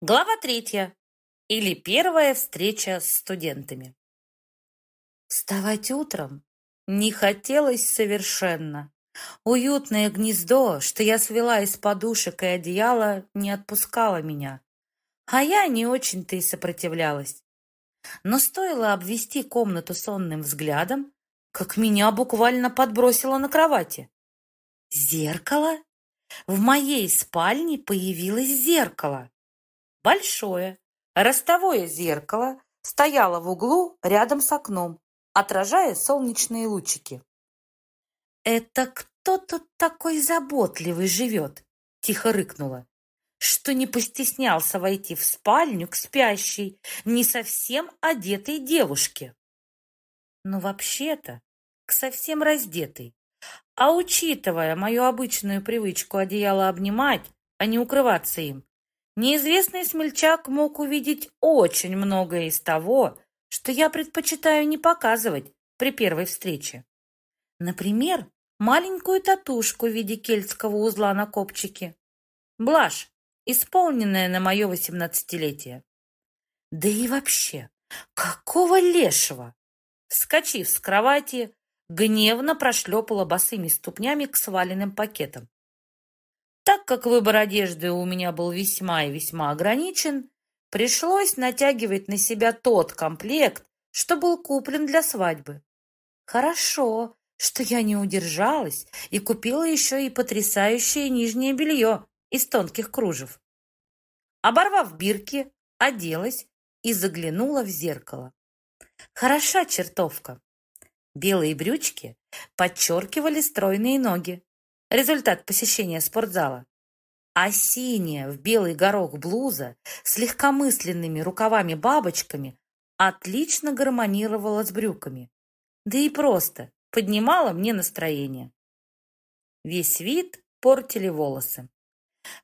Глава третья. Или первая встреча с студентами. Вставать утром не хотелось совершенно. Уютное гнездо, что я свела из подушек и одеяла, не отпускало меня. А я не очень-то и сопротивлялась. Но стоило обвести комнату сонным взглядом, как меня буквально подбросило на кровати. Зеркало? В моей спальне появилось зеркало. Большое, ростовое зеркало стояло в углу рядом с окном, отражая солнечные лучики. «Это кто тут такой заботливый живет?» — тихо рыкнула. «Что не постеснялся войти в спальню к спящей, не совсем одетой девушке?» «Ну, вообще-то, к совсем раздетой. А учитывая мою обычную привычку одеяло обнимать, а не укрываться им, Неизвестный смельчак мог увидеть очень многое из того, что я предпочитаю не показывать при первой встрече. Например, маленькую татушку в виде кельтского узла на копчике. Блажь, исполненная на мое восемнадцатилетие. Да и вообще, какого лешего? Вскочив с кровати, гневно прошлепала босыми ступнями к сваленным пакетам. Как выбор одежды у меня был весьма и весьма ограничен, пришлось натягивать на себя тот комплект, что был куплен для свадьбы. Хорошо, что я не удержалась и купила еще и потрясающее нижнее белье из тонких кружев. Оборвав бирки, оделась и заглянула в зеркало. Хороша чертовка. Белые брючки подчеркивали стройные ноги, результат посещения спортзала. А синяя в белый горох блуза с легкомысленными рукавами-бабочками отлично гармонировала с брюками. Да и просто поднимала мне настроение. Весь вид портили волосы.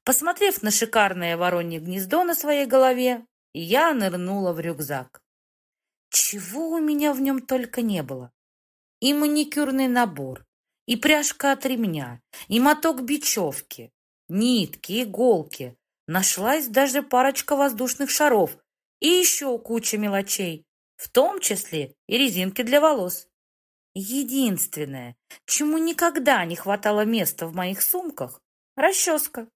Посмотрев на шикарное воронье гнездо на своей голове, я нырнула в рюкзак. Чего у меня в нем только не было. И маникюрный набор, и пряжка от ремня, и моток бечевки, нитки, иголки. Нашлась даже парочка воздушных шаров и еще куча мелочей, в том числе и резинки для волос. Единственное, чему никогда не хватало места в моих сумках – расческа.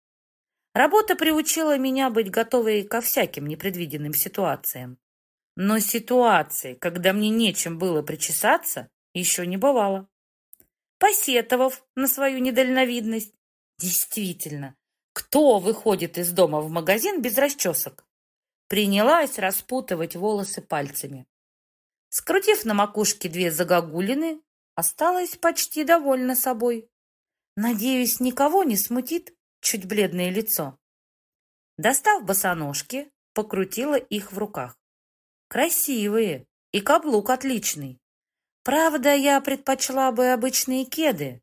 Работа приучила меня быть готовой ко всяким непредвиденным ситуациям. Но ситуации, когда мне нечем было причесаться, еще не бывало посетовав на свою недальновидность. Действительно, кто выходит из дома в магазин без расчесок? Принялась распутывать волосы пальцами. Скрутив на макушке две загогулины, осталась почти довольна собой. Надеюсь, никого не смутит чуть бледное лицо. Достав босоножки, покрутила их в руках. Красивые, и каблук отличный. Правда, я предпочла бы обычные кеды.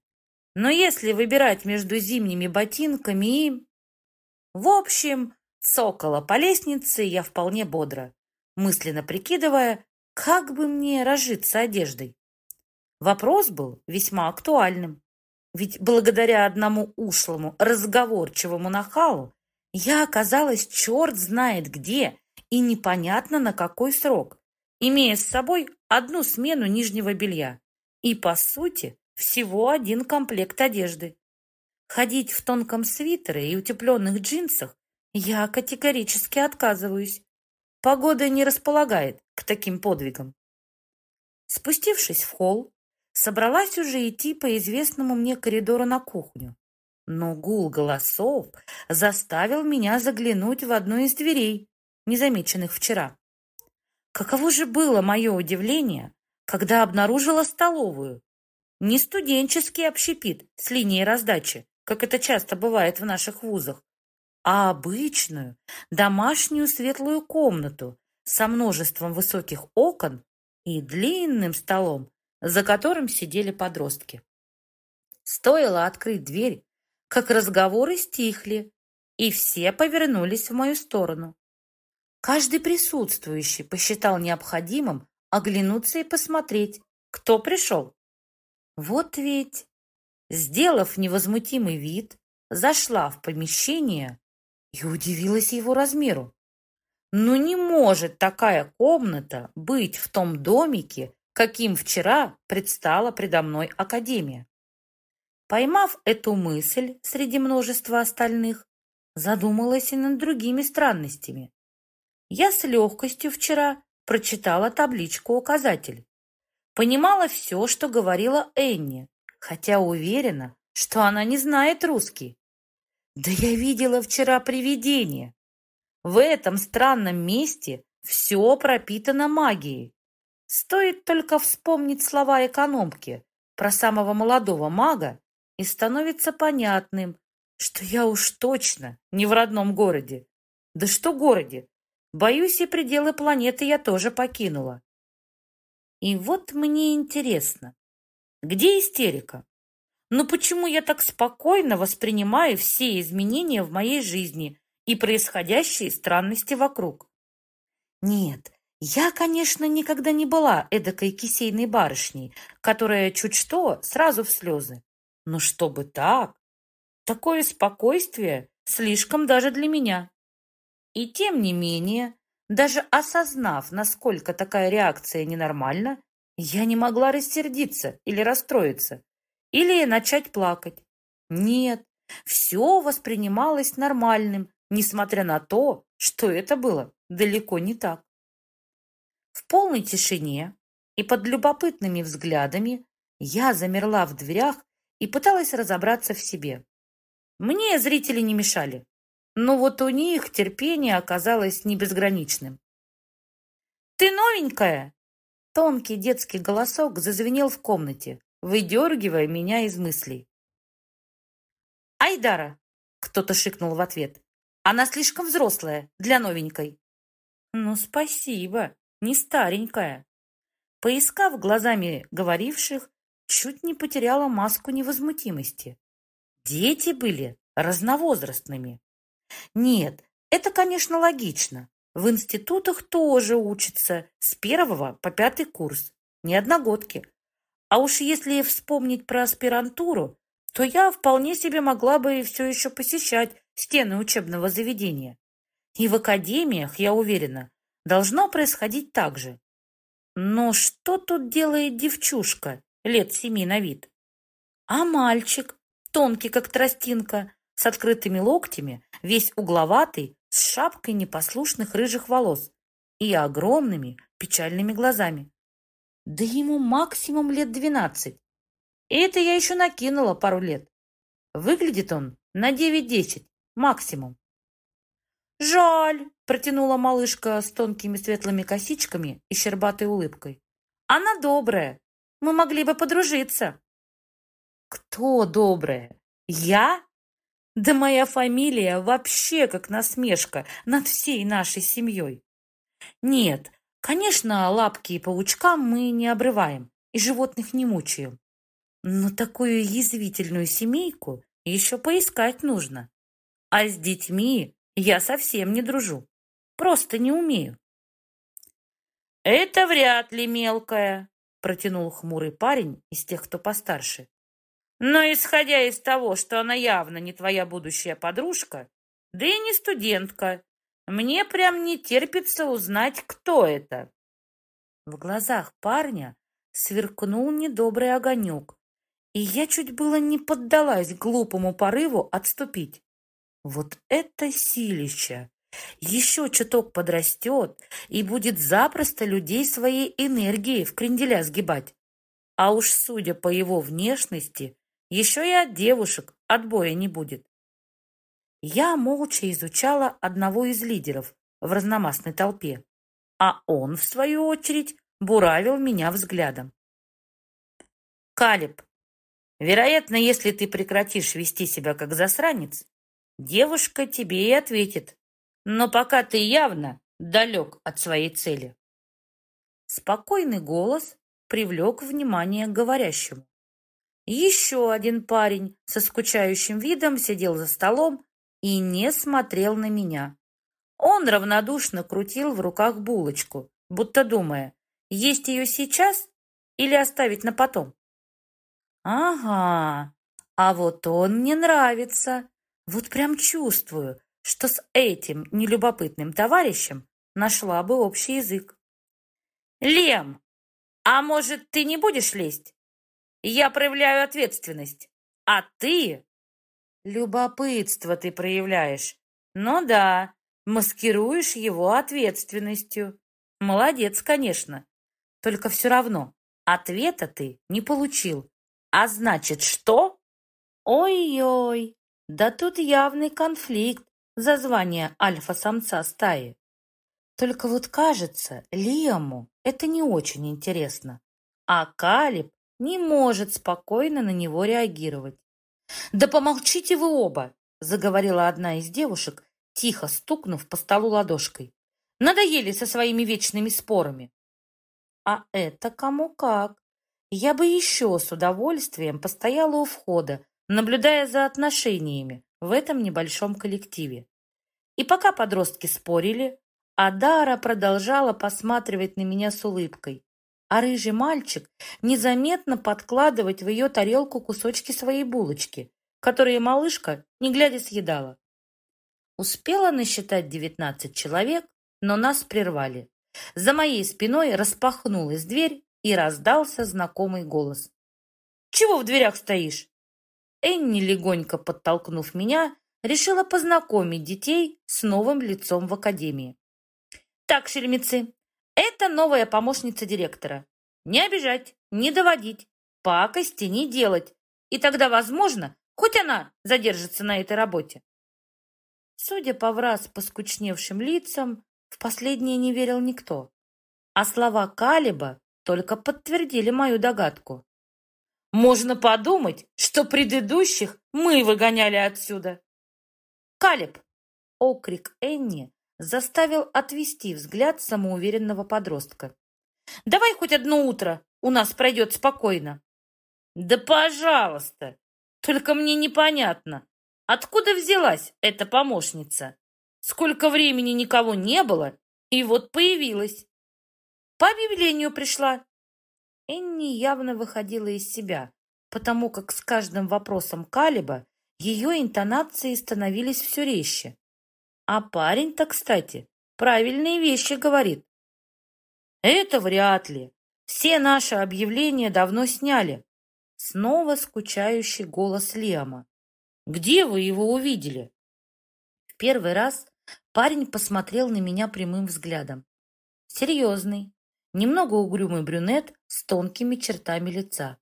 Но если выбирать между зимними ботинками и... В общем, цокола по лестнице я вполне бодро, мысленно прикидывая, как бы мне разжиться одеждой. Вопрос был весьма актуальным. Ведь благодаря одному ушлому, разговорчивому нахалу я оказалась черт знает где и непонятно на какой срок, имея с собой одну смену нижнего белья и, по сути, всего один комплект одежды. Ходить в тонком свитере и утепленных джинсах я категорически отказываюсь. Погода не располагает к таким подвигам. Спустившись в холл, собралась уже идти по известному мне коридору на кухню. Но гул голосов заставил меня заглянуть в одну из дверей, незамеченных вчера. Каково же было мое удивление, когда обнаружила столовую. Не студенческий общепит с линией раздачи, как это часто бывает в наших вузах, а обычную, домашнюю светлую комнату со множеством высоких окон и длинным столом, за которым сидели подростки. Стоило открыть дверь, как разговоры стихли, и все повернулись в мою сторону. Каждый присутствующий посчитал необходимым оглянуться и посмотреть, кто пришел. Вот ведь, сделав невозмутимый вид, зашла в помещение и удивилась его размеру. Ну не может такая комната быть в том домике, каким вчера предстала предо мной Академия. Поймав эту мысль среди множества остальных, задумалась и над другими странностями. Я с легкостью вчера прочитала табличку-указатель. Понимала все, что говорила Энни, хотя уверена, что она не знает русский. Да я видела вчера привидение. В этом странном месте все пропитано магией. Стоит только вспомнить слова экономки про самого молодого мага, и становится понятным, что я уж точно не в родном городе. Да что городе? Боюсь, и пределы планеты я тоже покинула. И вот мне интересно, где истерика? Ну почему я так спокойно воспринимаю все изменения в моей жизни и происходящие странности вокруг? Нет, я, конечно, никогда не была эдакой кисейной барышней, которая чуть что сразу в слезы. Но чтобы так, такое спокойствие слишком даже для меня. И тем не менее, даже осознав, насколько такая реакция ненормальна, я не могла рассердиться или расстроиться, или начать плакать. Нет, все воспринималось нормальным, несмотря на то, что это было далеко не так. В полной тишине и под любопытными взглядами я замерла в дверях и пыталась разобраться в себе. Мне зрители не мешали, но вот у них терпение оказалось не безграничным. «Ты новенькая!» Тонкий детский голосок зазвенел в комнате, выдергивая меня из мыслей. «Айдара!» — кто-то шикнул в ответ. «Она слишком взрослая для новенькой». «Ну, спасибо, не старенькая». Поискав глазами говоривших, чуть не потеряла маску невозмутимости. Дети были разновозрастными. Нет, это, конечно, логично. В институтах тоже учатся с первого по пятый курс, не одногодки. А уж если вспомнить про аспирантуру, то я вполне себе могла бы и все еще посещать стены учебного заведения. И в академиях, я уверена, должно происходить так же. Но что тут делает девчушка лет семи на вид? А мальчик, тонкий как тростинка, с открытыми локтями, весь угловатый, с шапкой непослушных рыжих волос и огромными печальными глазами. Да ему максимум лет двенадцать. И это я еще накинула пару лет. Выглядит он на девять-десять, максимум. «Жаль!» — протянула малышка с тонкими светлыми косичками и щербатой улыбкой. «Она добрая. Мы могли бы подружиться». «Кто добрая? Я? Да моя фамилия вообще как насмешка над всей нашей семьей. Нет, конечно, лапки и паучкам мы не обрываем и животных не мучаем. Но такую язвительную семейку еще поискать нужно. А с детьми я совсем не дружу. Просто не умею. «Это вряд ли мелкая», — протянул хмурый парень из тех, кто постарше. Но исходя из того, что она явно не твоя будущая подружка, да и не студентка, мне прям не терпится узнать, кто это. В глазах парня сверкнул недобрый огонек, и я чуть было не поддалась глупому порыву отступить. Вот это силища! Еще чуток подрастет и будет запросто людей своей энергией в кренделя сгибать. А уж судя по его внешности, еще и от девушек отбоя не будет. Я молча изучала одного из лидеров в разномастной толпе, а он, в свою очередь, буравил меня взглядом. «Калиб, вероятно, если ты прекратишь вести себя как засранец, девушка тебе и ответит, но пока ты явно далек от своей цели». Спокойный голос привлек внимание к говорящему. Еще один парень со скучающим видом сидел за столом и не смотрел на меня. Он равнодушно крутил в руках булочку, будто думая, есть ее сейчас или оставить на потом. Ага, а вот он мне нравится. Вот прям чувствую, что с этим нелюбопытным товарищем нашла бы общий язык. «Лем, а может, ты не будешь лезть? Я проявляю ответственность, а ты...» «Любопытство ты проявляешь. Ну да, маскируешь его ответственностью. Молодец, конечно. Только все равно ответа ты не получил. А значит, что? Ой-ой, да тут явный конфликт за звание альфа-самца стаи. Только вот кажется, Лиаму это не очень интересно, а Калиб не может спокойно на него реагировать. «Да помолчите вы оба!» — заговорила одна из девушек, тихо стукнув по столу ладошкой. «Надоели со своими вечными спорами!» «А это кому как!» Я бы еще с удовольствием постояла у входа, наблюдая за отношениями в этом небольшом коллективе. И пока подростки спорили, Адара продолжала посматривать на меня с улыбкой, а рыжий мальчик незаметно подкладывать в ее тарелку кусочки своей булочки, которые малышка, не глядя, съедала. Успела насчитать девятнадцать человек, но нас прервали. За моей спиной распахнулась дверь, и раздался знакомый голос. «Чего в дверях стоишь?» Энни, легонько подтолкнув меня, решила познакомить детей с новым лицом в академии. «Так, шельмецы, это новая помощница директора. Не обижать, не доводить, пакости не делать, и тогда, возможно, хоть она задержится на этой работе». Судя по враз поскучневшим лицам, в последнее не верил никто. А слова Калиба только подтвердили мою догадку. Можно подумать, что предыдущих мы выгоняли отсюда. Калиб! Окрик Энни заставил отвести взгляд самоуверенного подростка. Давай хоть одно утро у нас пройдет спокойно. Да пожалуйста! Только мне непонятно, откуда взялась эта помощница? Сколько времени никого не было, и вот появилась. По объявлению пришла. Энни явно выходила из себя, потому как с каждым вопросом Калиба ее интонации становились все резче. А парень-то, кстати, правильные вещи говорит. Это вряд ли. Все наши объявления давно сняли. Снова скучающий голос Лиама. Где вы его увидели? В первый раз парень посмотрел на меня прямым взглядом. Серьезный, немного угрюмый брюнет с тонкими чертами лица.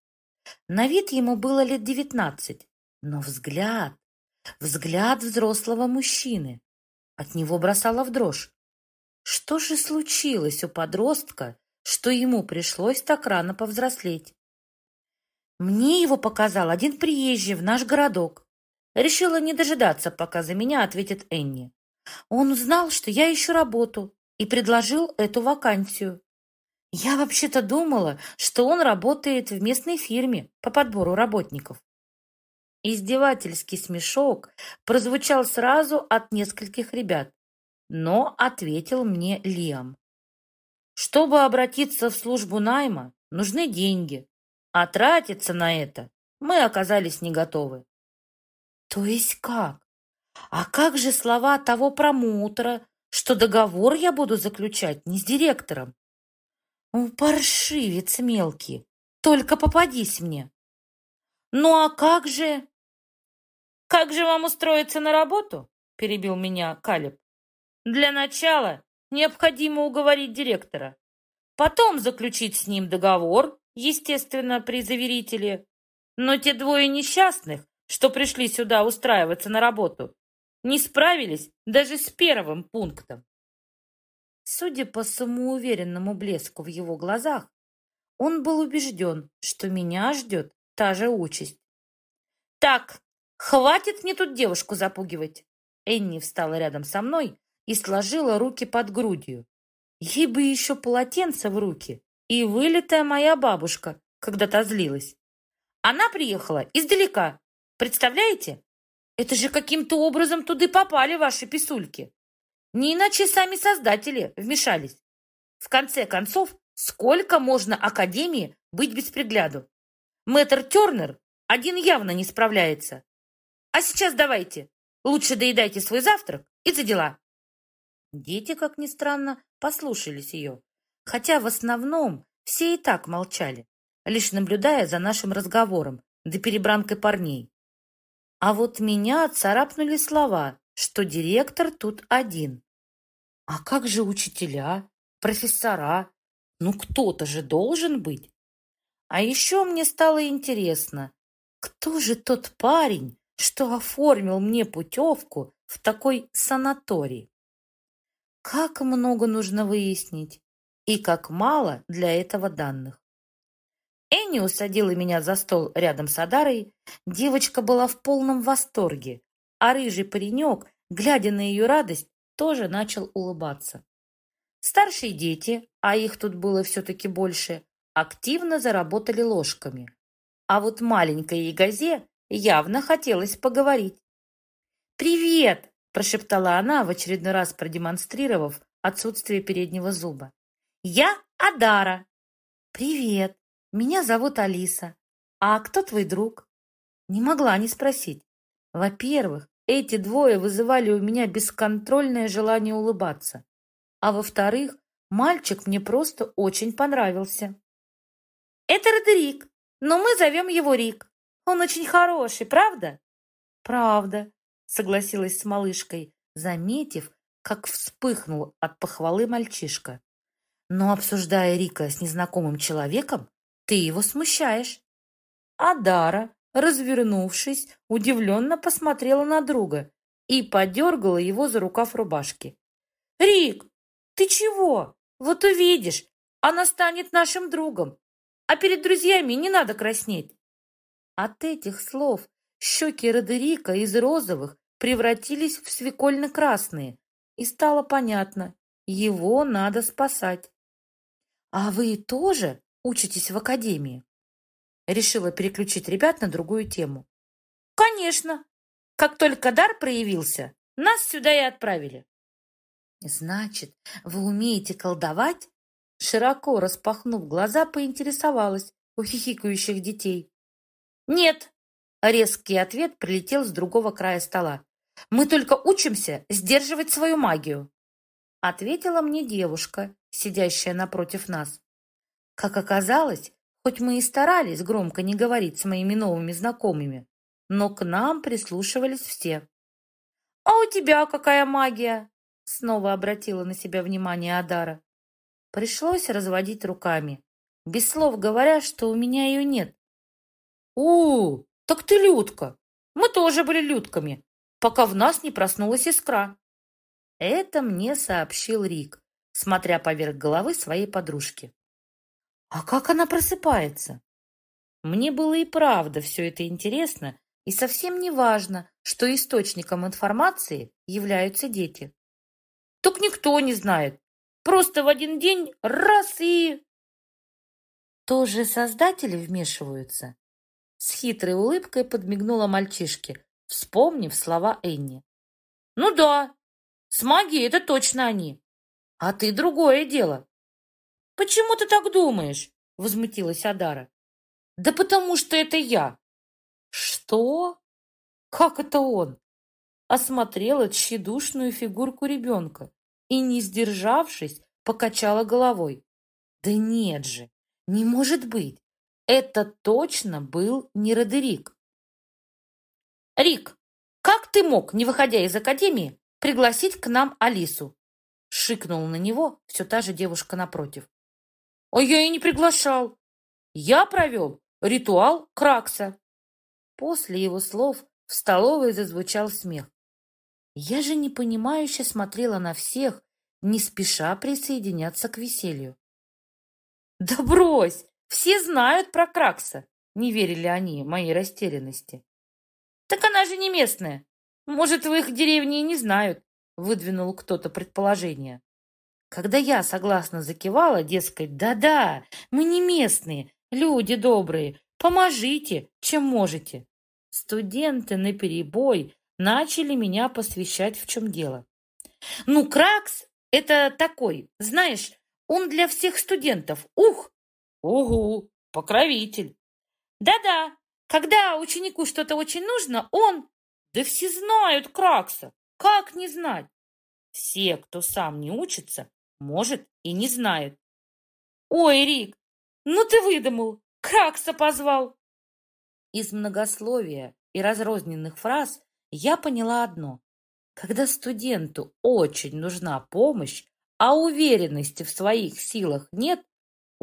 На вид ему было лет девятнадцать, но взгляд, взгляд взрослого мужчины. От него бросало в дрожь. Что же случилось у подростка, что ему пришлось так рано повзрослеть? Мне его показал один приезжий в наш городок. Решила не дожидаться, пока за меня ответит Энни. Он узнал, что я ищу работу, и предложил эту вакансию. Я вообще-то думала, что он работает в местной фирме по подбору работников. Издевательский смешок прозвучал сразу от нескольких ребят, но ответил мне Лиам. Чтобы обратиться в службу найма, нужны деньги, а тратиться на это мы оказались не готовы. То есть как? А как же слова того промоутера, что договор я буду заключать не с директором, Паршивец мелкий, только попадись мне. Ну а как же... Как же вам устроиться на работу? Перебил меня Калиб. Для начала необходимо уговорить директора. Потом заключить с ним договор, естественно, при заверителе. Но те двое несчастных, что пришли сюда устраиваться на работу, не справились даже с первым пунктом. Судя по самоуверенному блеску в его глазах, он был убежден, что меня ждет та же участь. «Так, хватит мне тут девушку запугивать!» Энни встала рядом со мной и сложила руки под грудью. Ей бы еще полотенце в руки и вылитая моя бабушка, когда-то злилась. Она приехала издалека. Представляете? Это же каким-то образом туды попали ваши писульки. Не иначе сами создатели вмешались. В конце концов, сколько можно Академии быть без пригляду? Мэтр Тернер один явно не справляется. А сейчас давайте, лучше доедайте свой завтрак и за дела. Дети, как ни странно, послушались ее, хотя в основном все и так молчали, лишь наблюдая за нашим разговором да перебранкой парней. А вот меня царапнули слова, что директор тут один. А как же учителя, профессора? Ну, кто-то же должен быть. А еще мне стало интересно, кто же тот парень, что оформил мне путевку в такой санаторий? Как много нужно выяснить и как мало для этого данных. Энни усадила меня за стол рядом с Адарой. Девочка была в полном восторге, а рыжий паренек, глядя на ее радость, тоже начал улыбаться. Старшие дети, а их тут было все-таки больше, активно заработали ложками. А вот маленькой Ягозе явно хотелось поговорить. «Привет!» – прошептала она, в очередной раз продемонстрировав отсутствие переднего зуба. «Я Адара!» «Привет! Меня зовут Алиса. А кто твой друг?» Не могла не спросить. Во-первых, эти двое вызывали у меня бесконтрольное желание улыбаться. А во-вторых, мальчик мне просто очень понравился. «Это Родерик, но мы зовем его Рик. Он очень хороший, правда?» «Правда», — согласилась с малышкой, заметив, как вспыхнул от похвалы мальчишка. «Но обсуждая Рика с незнакомым человеком, ты его смущаешь». А Дара, развернувшись, удивленно посмотрела на друга и подергала его за рукав рубашки. «Рик, ты чего? Вот увидишь, она станет нашим другом. А перед друзьями не надо краснеть. От этих слов щеки Родерика из розовых превратились в свекольно-красные, и стало понятно, его надо спасать. «А вы тоже учитесь в академии?» Решила переключить ребят на другую тему. «Конечно! Как только дар проявился, нас сюда и отправили». «Значит, вы умеете колдовать?» Широко распахнув глаза, поинтересовалась у хихикающих детей. «Нет!» Резкий ответ прилетел с другого края стола. «Мы только учимся сдерживать свою магию!» Ответила мне девушка, сидящая напротив нас. Как оказалось, хоть мы и старались громко не говорить с моими новыми знакомыми, но к нам прислушивались все. «А у тебя какая магия?» Снова обратила на себя внимание Адара. Пришлось разводить руками, без слов говоря, что у меня ее нет. У так ты Людка! Мы тоже были Людками, пока в нас не проснулась искра!» Это мне сообщил Рик, смотря поверх головы своей подружки. «А как она просыпается?» Мне было и правда все это интересно, и совсем не важно, что источником информации являются дети. «Так никто не знает, Просто в один день раз и... Тоже создатели вмешиваются? С хитрой улыбкой подмигнула мальчишке, вспомнив слова Энни. Ну да, с магией это точно они. А ты другое дело. Почему ты так думаешь? Возмутилась Адара. Да потому что это я. Что? Как это он? Осмотрела тщедушную фигурку ребенка и, не сдержавшись, покачала головой. Да нет же, не может быть. Это точно был не Родерик. «Рик, как ты мог, не выходя из академии, пригласить к нам Алису?» Шикнула на него все та же девушка напротив. «А я и не приглашал. Я провел ритуал Кракса». После его слов в столовой зазвучал смех. Я же непонимающе смотрела на всех, не спеша присоединяться к веселью. «Да брось! Все знают про Кракса!» Не верили они моей растерянности. «Так она же не местная. Может, в их деревне и не знают», выдвинул кто-то предположение. Когда я согласно закивала, дескать, да-да, мы не местные, люди добрые, поможите, чем можете. Студенты наперебой начали меня посвящать, в чем дело. Ну, Кракс — это такой, знаешь, он для всех студентов. Ух! Угу, покровитель. Да-да, когда ученику что-то очень нужно, он... Да все знают Кракса. Как не знать? Все, кто сам не учится, может и не знает. Ой, Рик, ну ты выдумал, Кракса позвал. Из многословия и разрозненных фраз я поняла одно. Когда студенту очень нужна помощь, а уверенности в своих силах нет,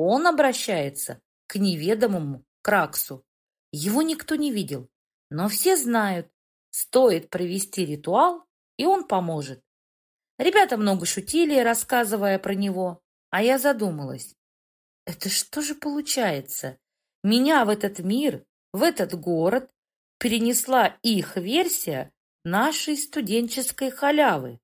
он обращается к неведомому Краксу. Его никто не видел, но все знают, стоит провести ритуал, и он поможет. Ребята много шутили, рассказывая про него, а я задумалась. Это что же получается? Меня в этот мир, в этот город перенесла их версия нашей студенческой халявы.